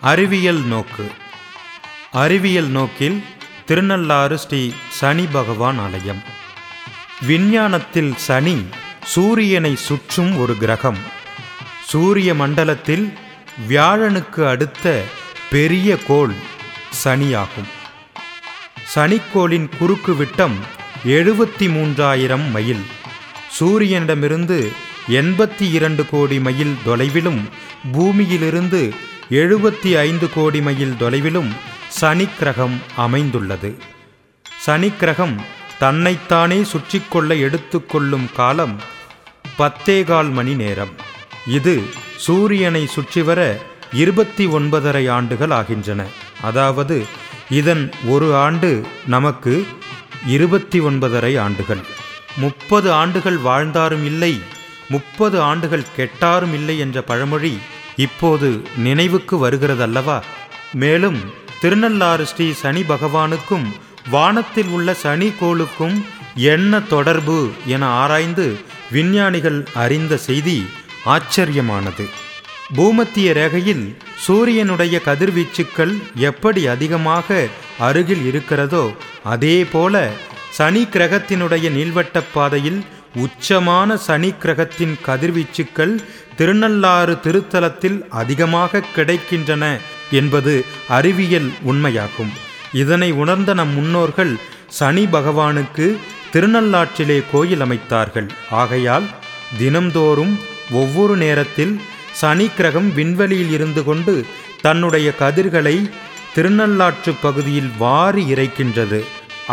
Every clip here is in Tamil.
அறிவியல் நோக்கு. அறிவியல் நோக்கில் திருநள்ளாறு ஸ்ரீ சனி பகவான் ஆலயம். விஞ்ஞானத்தில் சனி சூரியனை சுற்றும் ஒரு கிரகம். சூரிய மண்டலத்தில் வியாழனுக்கு அடுத்த பெரிய கோள் சனியாகும். சனிக்கோளின் குறுக்கு விட்டம் எழுபத்தி மூன்றாயிரம் மைல். சூரியனிடமிருந்து எண்பத்தி இரண்டு கோடி மைல் தொலைவிலும் பூமியிலிருந்து எழுபத்தி ஐந்து கோடி மைல் தொலைவிலும் சனி கிரகம் அமைந்துள்ளது. சனி கிரகம் தன்னைத்தானே சுற்றிக்கொள்ள எடுத்துக்கொள்ளும் காலம் பத்தேகால் மணி நேரம். இது சூரியனை சுற்றி வர இருபத்தி ஒன்பதரை ஆண்டுகள் ஆகின்றன. அதாவது இதன் ஒரு ஆண்டு நமக்கு இருபத்தி ஒன்பதரை ஆண்டுகள். முப்பது ஆண்டுகள் வாழ்ந்தாரும் இல்லை முப்பது ஆண்டுகள் கெட்டாரும் இல்லை என்ற பழமொழி இப்போது நினைவுக்கு வருகிறதல்லவா? மேலும் திருநள்ளாறு ஸ்ரீ சனி பகவானுக்கும் வானத்தில் உள்ள சனி கோளுக்கும் என்ன தொடர்பு என ஆராய்ந்து விஞ்ஞானிகள் அறிந்த செய்தி ஆச்சரியமானது. பூமத்திய ரேகையில் சூரியனுடைய கதிர்வீச்சுக்கள் எப்படி அதிகமாக அருகில் இருக்கிறதோ அதேபோல சனி கிரகத்தினுடைய நீள்வட்டப் பாதையில் உச்சமான சனி கிரகத்தின் கதிர்வீச்சுக்கள் திருநள்ளாறு திருத்தலத்தில் அதிகமாக கிடைக்கின்றன என்பது அறிவியல் உண்மையாகும். இதனை உணர்ந்த நம் முன்னோர்கள் சனி பகவானுக்கு திருநள்ளாற்றிலே கோயில் அமைத்தார்கள். ஆகையால் தினம்தோறும் ஒவ்வொரு நேரத்தில் சனி கிரகம் விண்வெளியில் இருந்து கொண்டு தன்னுடைய கதிர்களை திருநள்ளாற்று பகுதியில் வாரி இறைக்கின்றது.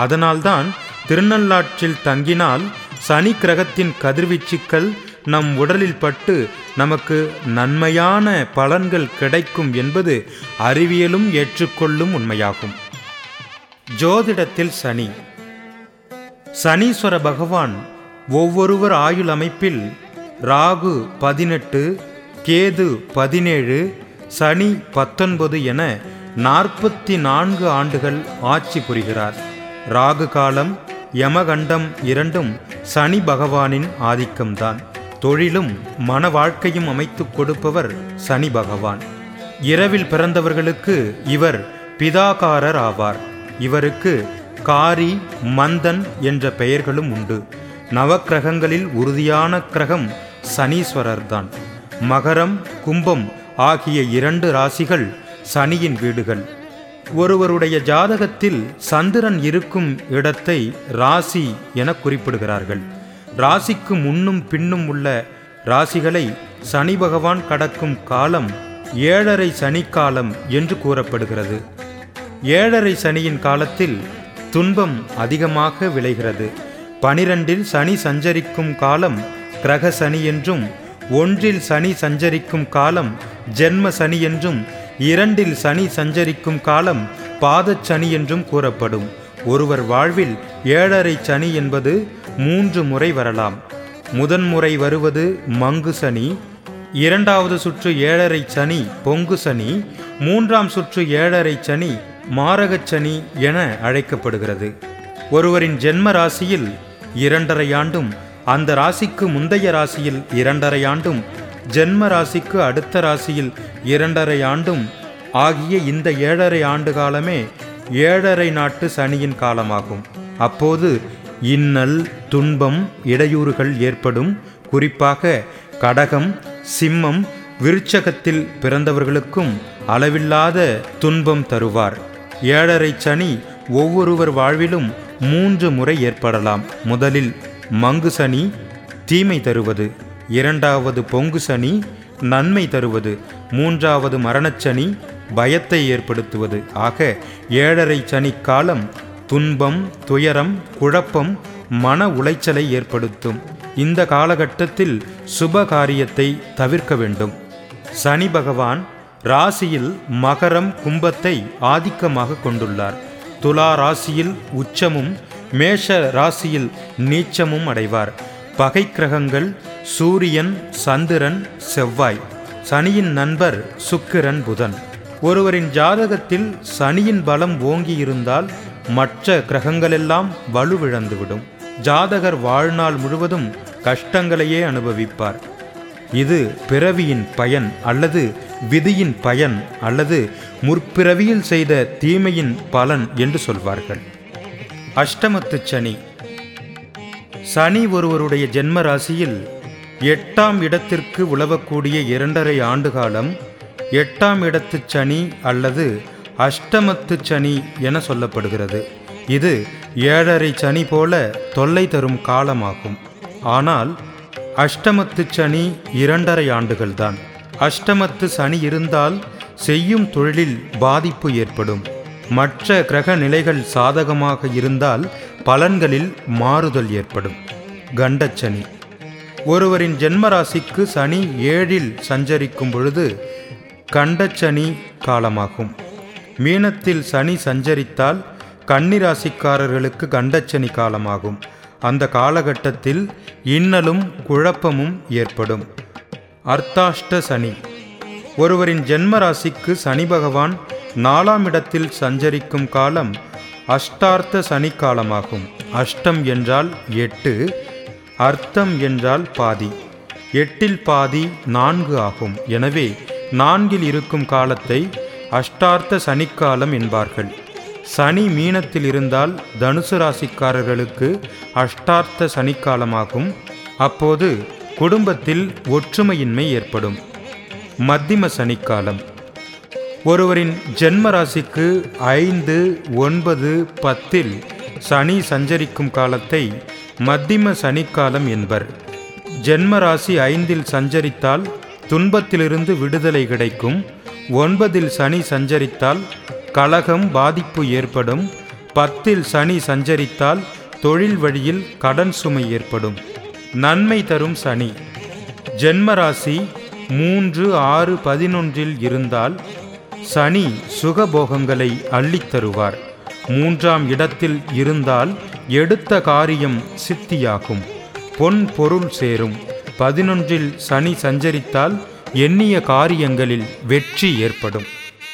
அதனால்தான் திருநள்ளாற்றில் தங்கினால் சனி கிரகத்தின் கதிர்வீச்சுக்கள் நம் உடலில் பட்டு நமக்கு நன்மையான பலன்கள் கிடைக்கும் என்பது அறிவியலும் ஏற்றுக்கொள்ளும் உண்மையாகும். ஜோதிடத்தில் சனி. சனீஸ்வர பகவான் ஒவ்வொருவர் ஆயுள் அமைப்பில் ராகு பதினெட்டு கேது பதினேழு சனி பத்தொன்பது என நாற்பத்தி நான்கு ஆண்டுகள் ஆட்சி புரிகிறார். ராகு காலம் யமகண்டம் இரண்டும் சனி பகவானின் ஆதிக்கம்தான். தொழிலும் மன வாழ்க்கையும் அமைத்துக் கொடுப்பவர் சனி பகவான். இரவில் பிறந்தவர்களுக்கு இவர் பிதாகாரர் ஆவார். இவருக்கு காரி மந்தன் என்ற பெயர்களும் உண்டு. நவக்கிரகங்களில் உறுதியான கிரகம் சனீஸ்வரர்தான். மகரம் கும்பம் ஆகிய இரண்டு ராசிகள் சனியின் வீடுகள். ஒருவருடைய ஜாதகத்தில் சந்திரன் இருக்கும் இடத்தை ராசி என குறிப்பிடுகிறார்கள். ராசிக்கு முன்னும் பின்னும் உள்ள ராசிகளை சனி பகவான் கடக்கும் காலம் ஏழரை சனிக்காலம் என்று கூறப்படுகிறது. ஏழரை சனியின் காலத்தில் துன்பம் அதிகமாக விளைகிறது. பனிரெண்டில் சனி சஞ்சரிக்கும் காலம் கிரக சனி என்றும் ஒன்றில் சனி சஞ்சரிக்கும் காலம் ஜென்ம சனி என்றும் இரண்டில் சனி சஞ்சரிக்கும் காலம் பாதச் சனி என்றும் கூறப்படும். ஒருவர் வாழ்வில் ஏழரை சனி என்பது மூன்று முறை வரலாம். முதன்முறை வருவது மங்கு சனி இரண்டாவது சுற்று ஏழரை சனி பொங்கு சனி மூன்றாம் சுற்று ஏழரை சனி மாரகச் சனி என அழைக்கப்படுகிறது. ஒருவரின் ஜென்ம ராசியில் இரண்டரை ஆண்டும் அந்த ராசிக்கு முந்தைய ராசியில் இரண்டரை ஆண்டும் ஜென்ம ராசிக்கு அடுத்த ராசியில் இரண்டரை ஆண்டும் ஆகிய இந்த ஏழரை ஆண்டு காலமே ஏழரை நாட்டு சனியின் காலமாகும். அப்போது இன்னல் துன்பம் இடையூறுகள் ஏற்படும். குறிப்பாக கடகம் சிம்மம் விருச்சகத்தில் பிறந்தவர்களுக்கும் அளவில்லாத துன்பம் தருவார். ஏழரை சனி ஒவ்வொருவர் வாழ்விலும் மூன்று முறை ஏற்படலாம். முதலில் மங்கு சனி தீமை தருவது. இரண்டாவது பொங்கு சனி நன்மை தருவது. மூன்றாவது மரணச்சனி பயத்தை ஏற்படுத்துவது. ஆக ஏழரை சனி காலம் துன்பம் துயரம் குழப்பம் மன உளைச்சலை ஏற்படுத்தும். இந்த காலகட்டத்தில் சுப காரியத்தை தவிர்க்க வேண்டும். சனி பகவான் ராசியில் மகரம் கும்பத்தை ஆதிக்கமாக கொண்டுள்ளார். துலா ராசியில் உச்சமும் மேஷ ராசியில் நீச்சமும் அடைவார். பகை கிரகங்கள் சூரியன் சந்திரன் செவ்வாய். சனியின் நண்பர் சுக்கிரன் புதன். ஒருவரின் ஜாதகத்தில் சனியின் பலம் ஓங்கி இருந்தால் மற்ற கிரகங்களெல்லாம் வலுவிழந்துவிடும். ஜாதகர் வாழ்நாள் முழுவதும் கஷ்டங்களையே அனுபவிப்பார். இது பிறவியின் பயன் அல்லது விதியின் பயன் அல்லது முற்பிறவியில் செய்த தீமையின் பலன் என்று சொல்வார்கள். அஷ்டமத்து சனி. சனி ஒருவருடைய ஜென்ம ராசியில் எட்டாம் இடத்திற்கு உழவக்கூடிய இரண்டரை ஆண்டு காலம் எட்டாம் இடத்து சனி அல்லது அஷ்டமத்து சனி என சொல்லப்படுகிறது. இது ஏழரை சனி போல தொல்லை தரும் காலமாகும். ஆனால் அஷ்டமத்து சனி இரண்டரை ஆண்டுகள்தான். அஷ்டமத்து சனி இருந்தால் செய்யும் தொழிலில் பாதிப்பு ஏற்படும். மற்ற கிரக நிலைகள் சாதகமாக இருந்தால் பலன்களில் மாறுதல் ஏற்படும். கண்டச்சனி. ஒருவரின் ஜென்மராசிக்கு சனி ஏழில் சஞ்சரிக்கும் பொழுது கண்டச்சனி காலமாகும். மீனத்தில் சனி சஞ்சரித்தால் கன்னிராசிக்காரர்களுக்கு கண்டச்சனி காலமாகும். அந்த காலகட்டத்தில் இன்னலும் குழப்பமும் ஏற்படும். அர்த்தாஷ்ட சனி. ஒருவரின் ஜென்மராசிக்கு சனி பகவான் நாலாம் இடத்தில் சஞ்சரிக்கும் காலம் அஷ்டார்த்த சனி காலமாகும். அஷ்டம் என்றால் எட்டு அர்த்தம் என்றால் பாதி. எட்டில் பாதி நான்கு ஆகும். எனவே நான்கில் இருக்கும் காலத்தை அஷ்டார்த்த சனிக்காலம் என்பார்கள். சனி மீனத்தில் இருந்தால் தனுசு ராசிக்காரர்களுக்கு அஷ்டார்த்த சனிக்காலமாகும். அப்போது குடும்பத்தில் ஒற்றுமையின்மை ஏற்படும். மத்திம சனிக்காலம். ஒருவரின் ஜென்ம ராசிக்கு ஐந்து ஒன்பது பத்தில் சனி சஞ்சரிக்கும் காலத்தை மத்திம சனிக்காலம் என்பர். ஜென்மராசி ஐந்தில் சஞ்சரித்தால் துன்பத்திலிருந்து விடுதலை கிடைக்கும். ஒன்பதில் சனி சஞ்சரித்தால் கலகம் பாதிப்பு ஏற்படும். பத்தில் சனி சஞ்சரித்தால் தொழில் வழியில் கடன் சுமை ஏற்படும். நன்மை தரும் சனி. ஜென்மராசி மூன்று ஆறு பதினொன்றில் இருந்தால் சனி சுகபோகங்களை அள்ளித் தருவார். மூன்றாம் இடத்தில் இருந்தால் எடுத்த காரியம் சித்தியாகும். பொன் பொருள் சேரும். பதினொன்றில் சனி சஞ்சரித்தால் எண்ணிய காரியங்களில் வெற்றி ஏற்படும்.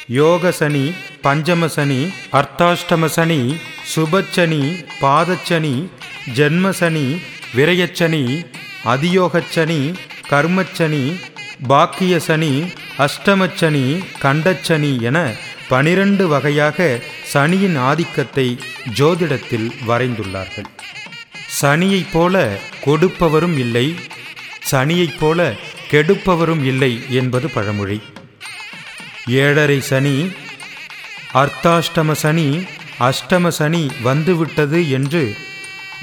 யோக சனி பஞ்சம சனி அர்த்தாஷ்டம சனி சுபச்சனி பாதச்சனி ஜென்மசனி விரயச்சனி அதியோகச்சனி கர்மச்சனி பாக்கிய சனி அஷ்டமச்சனி கண்டச்சனி என பனிரெண்டு வகையாக சனியின் ஆதிக்கத்தை ஜோதிடத்தில் வரைந்துள்ளார்கள். சனியைப் போல கொடுப்பவரும் இல்லை சனியைப் போல கெடுப்பவரும் இல்லை என்பது பழமொழி. ஏழரை சனி அர்த்தாஷ்டம சனி அஷ்டம சனி வந்துவிட்டது என்று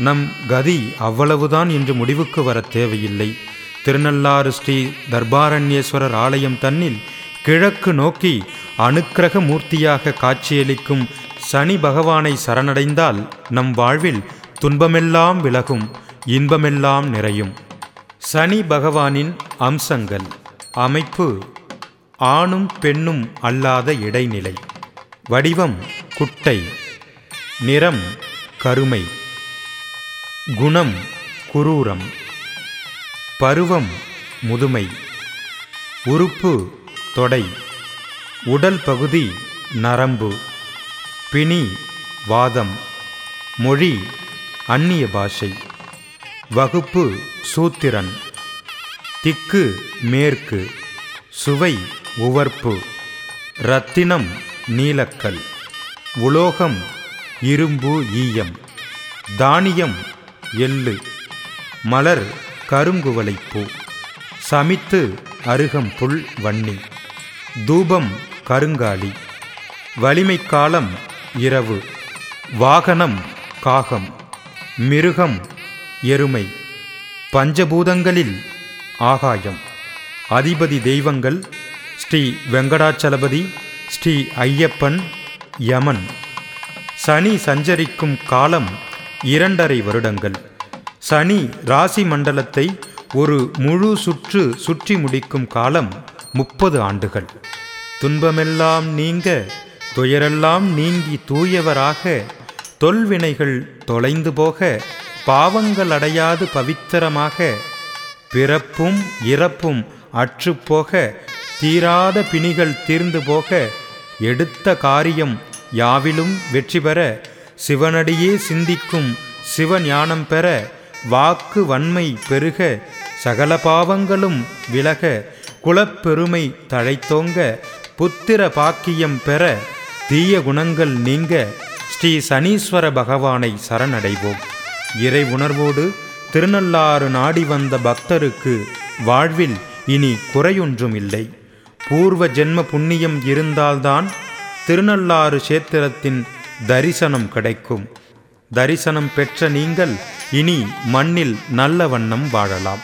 நம் கதி அவ்வளவுதான் என்று முடிவுக்கு வர தேவையில்லை. திருநள்ளாறு ஸ்ரீ தர்பாரண்யேஸ்வரர் ஆலயம் தன்னில் கிழக்கு நோக்கி அனுக்கிரக மூர்த்தியாக காட்சியளிக்கும் சனி பகவானை சரணடைந்தால் நம் வாழ்வில் துன்பமெல்லாம் விலகும் இன்பமெல்லாம் நிறையும். சனி பகவானின் அம்சங்கள். அமைப்பு ஆணும் பெண்ணும் அல்லாத இடைநிலை. வடிவம் குட்டை. நிறம் கருமை. குணம் குரூரம். பருவம் முதுமை. உறுப்பு தொடை உடல் பகுதி நரம்பு பிணி வாதம் மொழி அந்நிய பாஷை வகுப்பு சூத்திரன் திக்கு மேற்கு சுவை உவர்ப்பு ரத்தினம் நீலக்கல் உலோகம் இரும்பு ஈயம் தானியம் எள்ளு மலர் கருங்குவளைப்பூ சமித்து அருகம்புல் வன்னி. தூபம் கருங்காலி வலிமை காலம் இரவு வாகனம் காகம் மிருகம் எருமை பஞ்சபூதங்களில் ஆகாயம். அதிபதி தெய்வங்கள் ஸ்ரீ வெங்கடாச்சலபதி ஸ்ரீ ஐயப்பன் யமன். சனி சஞ்சரிக்கும் காலம் இரண்டரை வருடங்கள். சனி ராசி மண்டலத்தை ஒரு முழு சுற்று சுற்றி முடிக்கும் காலம் முப்பது ஆண்டுகள். துன்பமெல்லாம் நீங்க துயரெல்லாம் நீங்கி தூயவராக தொல்வினைகள் தொலைந்து போக பாவங்கள் அடையாது பவித்திரமாக பிறப்பும் இறப்பும் அற்றுப்போக தீராத பிணிகள் தீர்ந்து போக எடுத்த காரியம் யாவிலும் வெற்றி பெற சிவனடியே சிந்திக்கும் சிவஞானம் பெற வாக்கு வன்மை பெருக சகல பாவங்களும் விலக குலப்பெருமை தழைத்தோங்க புத்திர பாக்கியம் பெற தீய குணங்கள் நீங்க ஸ்ரீ சனீஸ்வர பகவானை சரணடைவோம். இறை உணர்வோடு திருநள்ளாறு நாடி வந்த பக்தருக்கு வாழ்வில் இனி குறையொன்றும் இல்லை. பூர்வ ஜென்ம புண்ணியம் இருந்தால்தான் திருநள்ளாறு சேத்திரத்தின் தரிசனம் கிடைக்கும். தரிசனம் பெற்ற நீங்கள் இனி மண்ணில் நல்ல வண்ணம் வாழலாம்.